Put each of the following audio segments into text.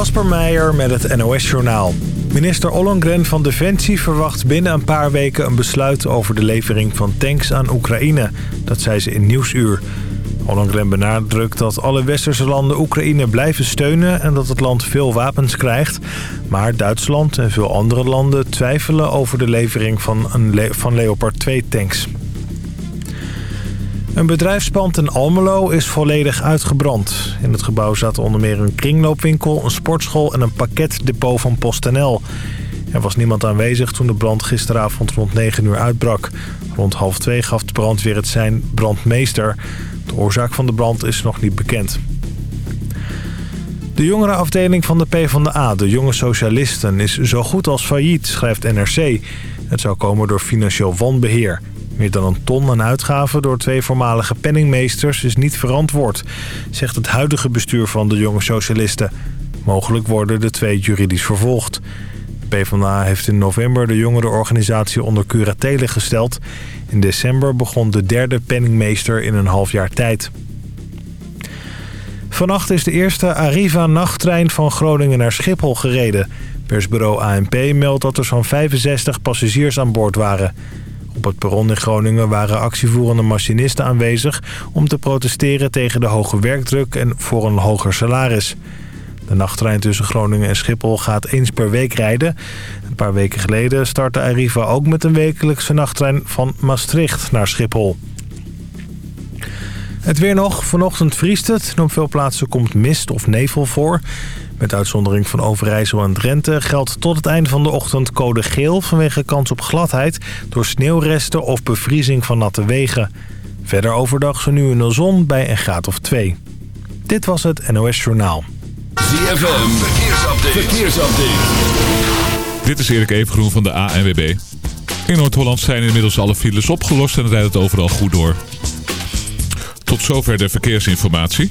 Kasper Meijer met het NOS-journaal. Minister Ollongren van Defensie verwacht binnen een paar weken een besluit over de levering van tanks aan Oekraïne. Dat zei ze in Nieuwsuur. Ollongren benadrukt dat alle westerse landen Oekraïne blijven steunen en dat het land veel wapens krijgt. Maar Duitsland en veel andere landen twijfelen over de levering van, een van Leopard 2 tanks. Een bedrijfspand in Almelo is volledig uitgebrand. In het gebouw zaten onder meer een kringloopwinkel, een sportschool en een pakketdepot van PostNL. Er was niemand aanwezig toen de brand gisteravond rond 9 uur uitbrak. Rond half twee gaf de brandweer het zijn brandmeester. De oorzaak van de brand is nog niet bekend. De jongerenafdeling van de PvdA, de Jonge Socialisten, is zo goed als failliet, schrijft NRC. Het zou komen door financieel wanbeheer. Meer dan een ton aan uitgaven door twee voormalige penningmeesters is niet verantwoord, zegt het huidige bestuur van de Jonge Socialisten. Mogelijk worden de twee juridisch vervolgd. PvdA heeft in november de jongerenorganisatie onder curatele gesteld. In december begon de derde penningmeester in een half jaar tijd. Vannacht is de eerste Arriva-nachttrein van Groningen naar Schiphol gereden. Persbureau ANP meldt dat er zo'n 65 passagiers aan boord waren. Op het perron in Groningen waren actievoerende machinisten aanwezig... om te protesteren tegen de hoge werkdruk en voor een hoger salaris. De nachttrein tussen Groningen en Schiphol gaat eens per week rijden. Een paar weken geleden startte Arriva ook met een wekelijkse nachttrein van Maastricht naar Schiphol. Het weer nog. Vanochtend vriest het. op veel plaatsen komt mist of nevel voor. Met uitzondering van Overijssel en Drenthe geldt tot het einde van de ochtend code geel... vanwege kans op gladheid door sneeuwresten of bevriezing van natte wegen. Verder overdag zo nu in de zon bij een graad of 2. Dit was het NOS Journaal. ZFM, verkeersupdate. verkeersupdate. Dit is Erik Evengroen van de ANWB. In Noord-Holland zijn inmiddels alle files opgelost en rijdt het overal goed door. Tot zover de verkeersinformatie.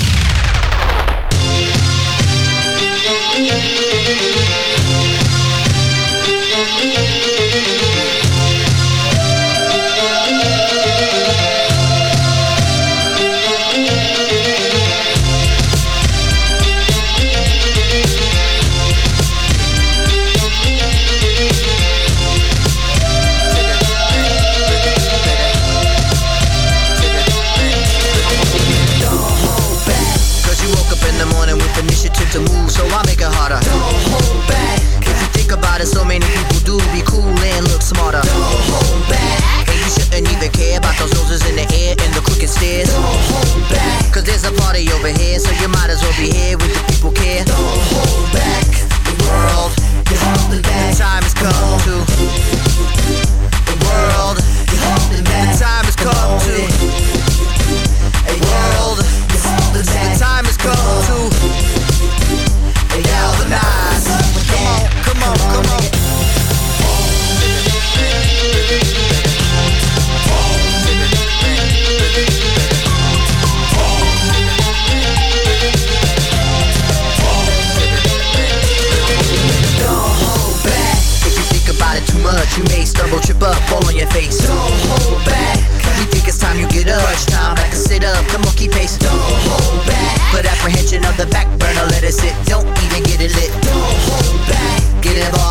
There's a party over here, so you might as well be here with the people care. Don't hold back. The world is holding back. The time has come to. You trip up, fall on your face. Don't hold back. You think it's time you get up. Crunch time, back and sit up. Come on, keep pace. Don't hold back. Put apprehension of the back burner, let it sit. Don't even get it lit. Don't hold back. Get involved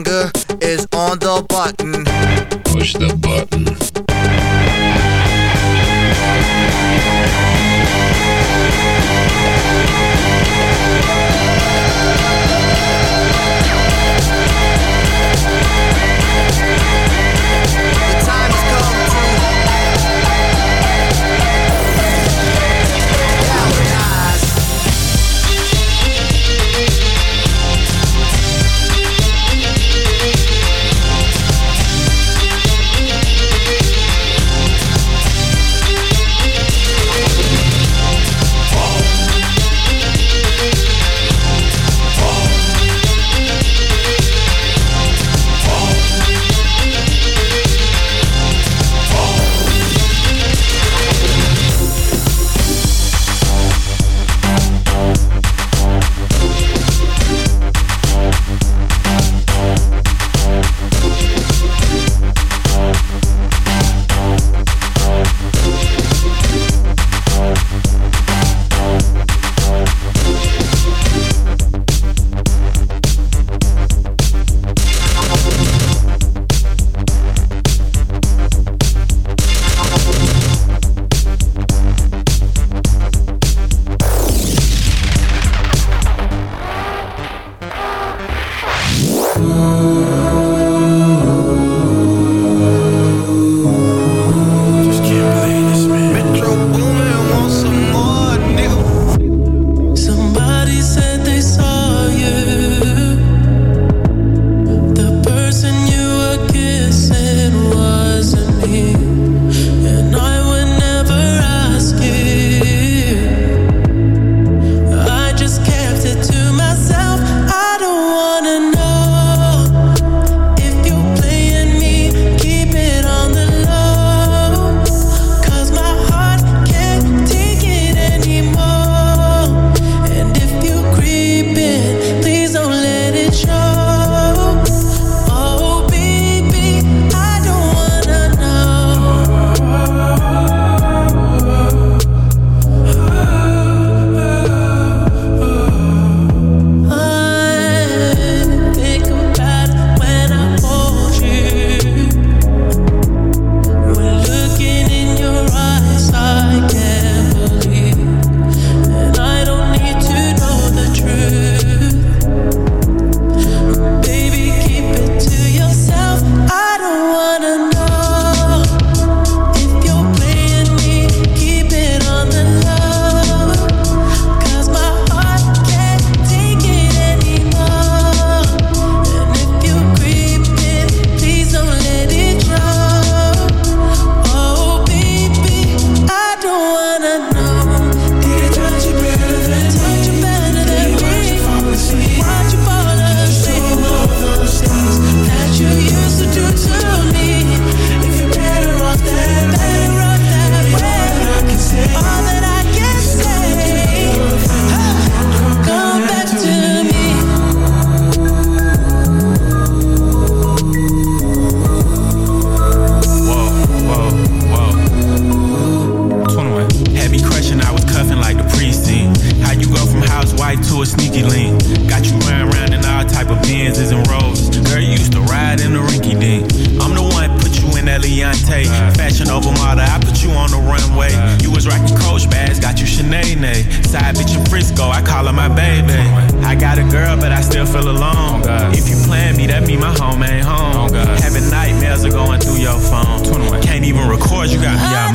ecológica. E a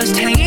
just hang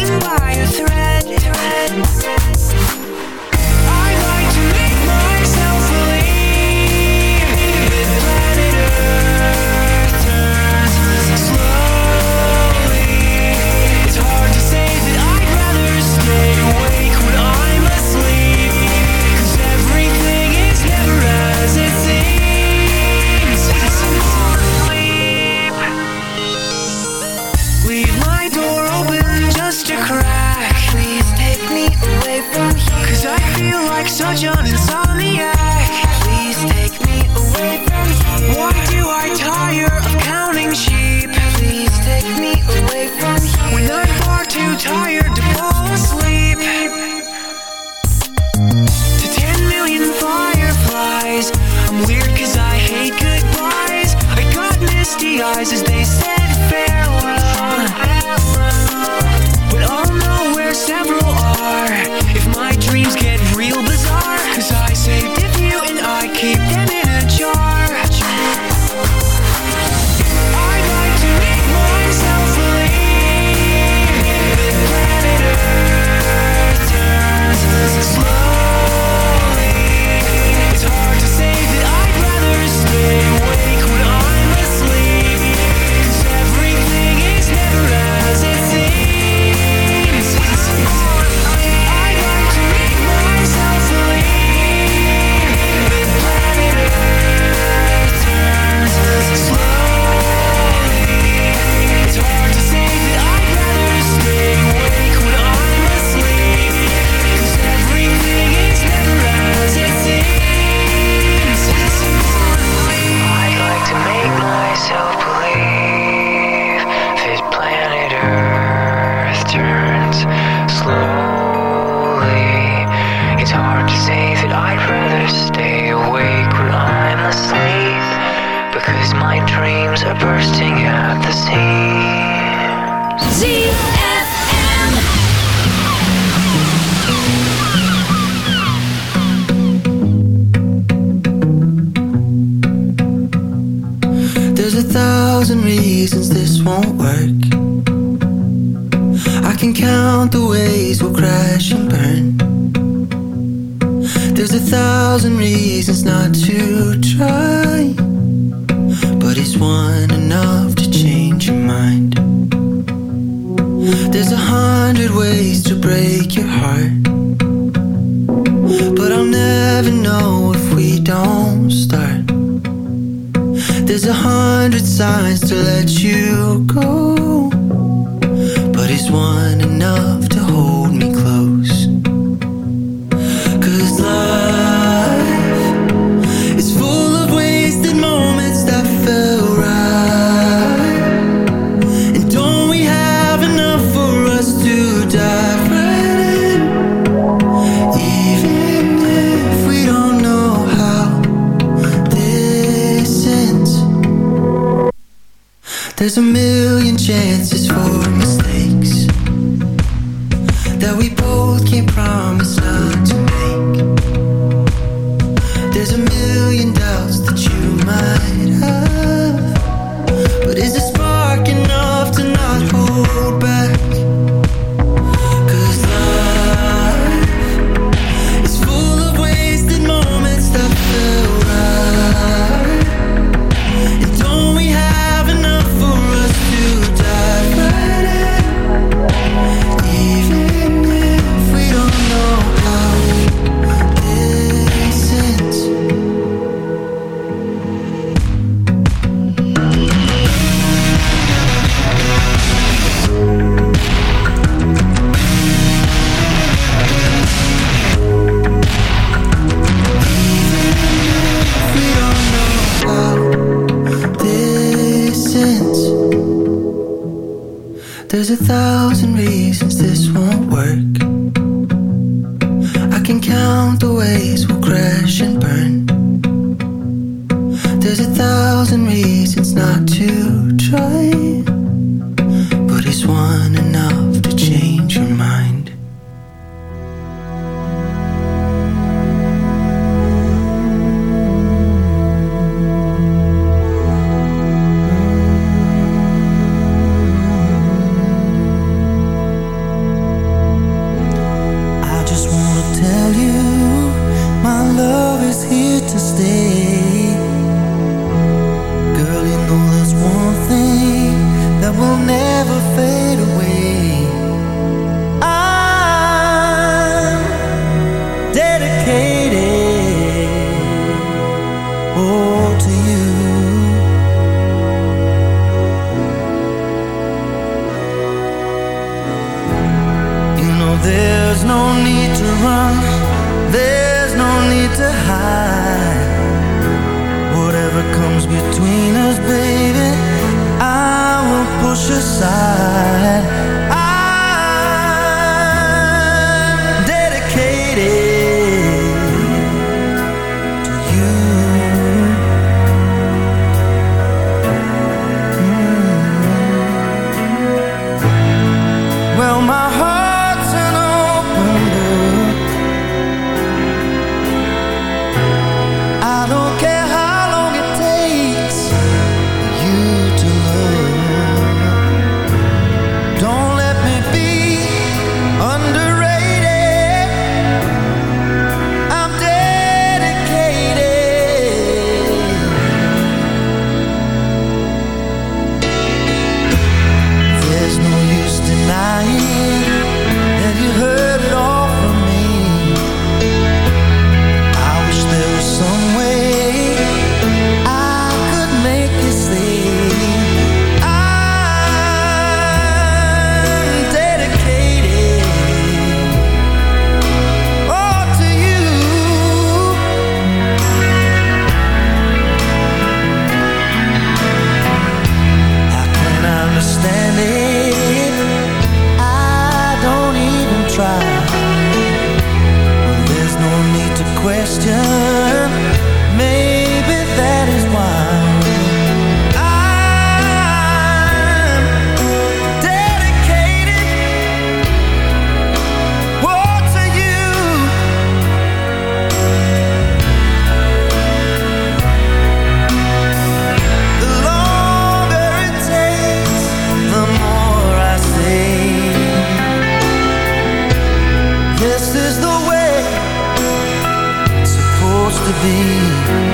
thee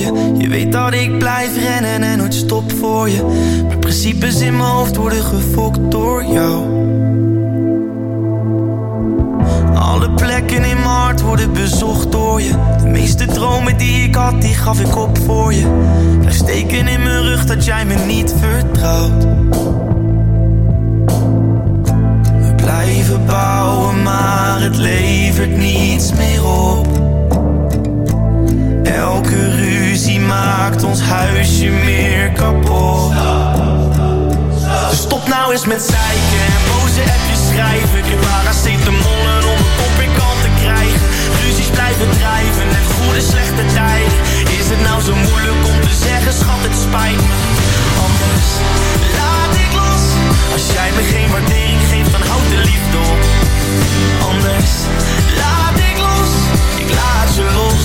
je. Weet dat ik blijf rennen en nooit stop voor je. Maar principes in mijn hoofd worden gefokt door jou. Alle plekken in mijn hart worden bezocht door je. De meeste dromen die ik had, die gaf ik op voor je. Blijf steken in mijn rug dat jij me niet vertrouwt. We blijven bouwen, maar het levert niets meer op Elke ruzie maakt ons huisje meer kapot. Dus stop nou eens met zeiken en boze appjes schrijven. Ik heb paracetamollen om een kop in kant te krijgen. Ruzies blijven drijven en goede slechte tijden. Is het nou zo moeilijk om te zeggen schat het spijt me. Anders laat ik los. Als jij me geen waardering geeft dan houd de liefde op. Anders laat ik los. Ik laat je los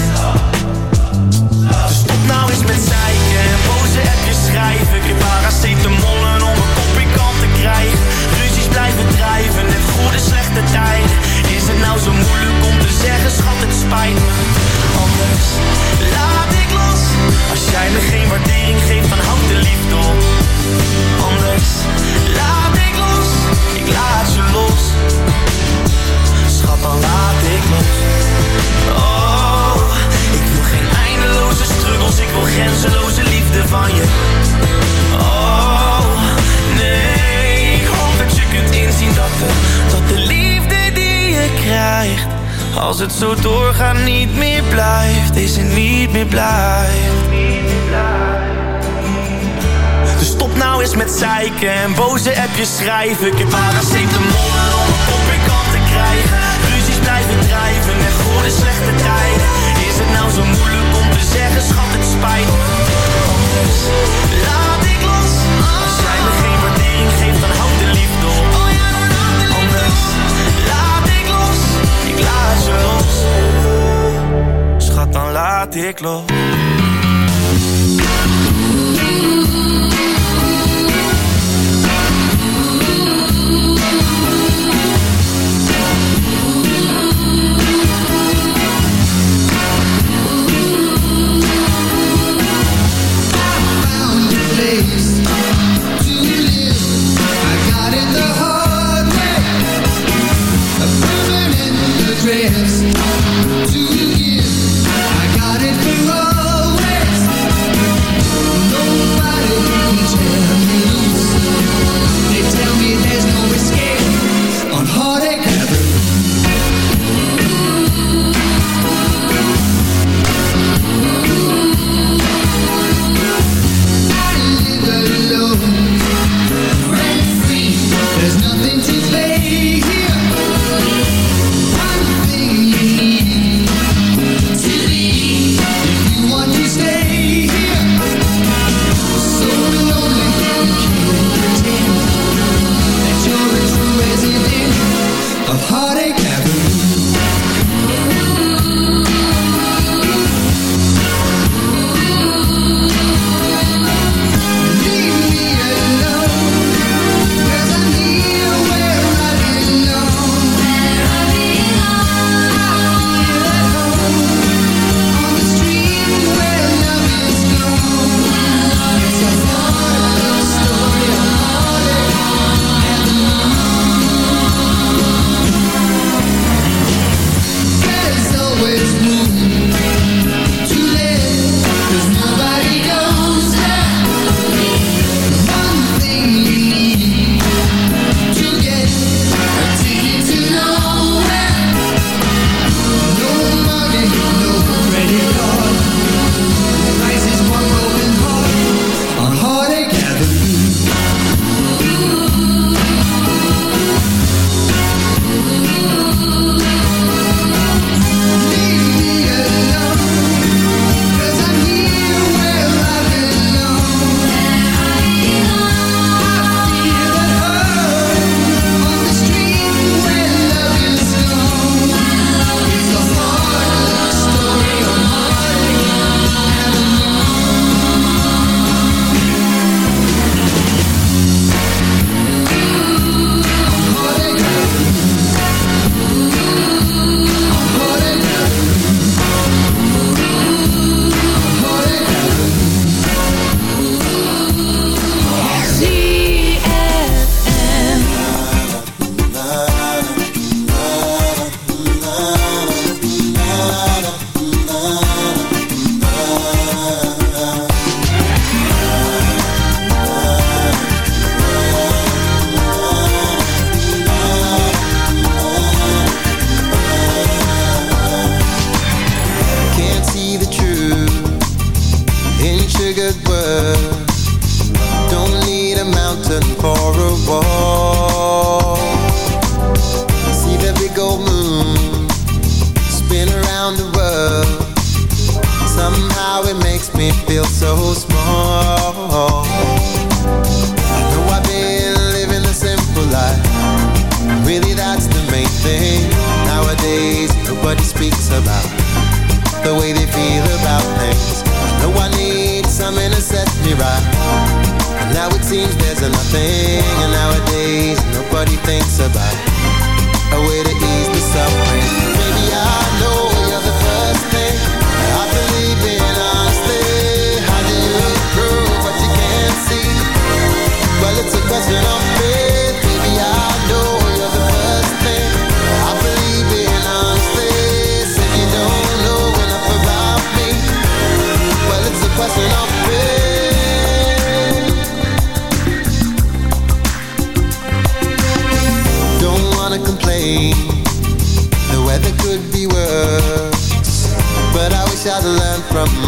schrijven. Ik paracetamol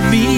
To me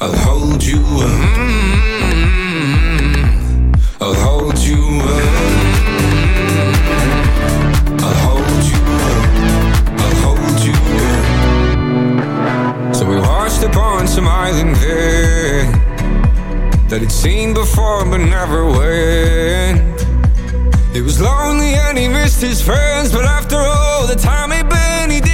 I'll hold you. mm, I'll hold you. mm, I'll hold you. I'll hold you. So we washed upon some island there that he'd seen before but never went. It was lonely and he missed his friends, but after all the time he'd been, he didn't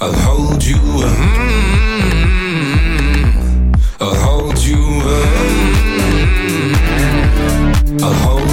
I'll hold you. mm, I'll hold you. mm, I'll hold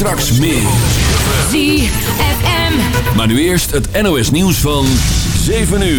Straks meer. ZFM. Maar nu eerst het NOS nieuws van 7 uur.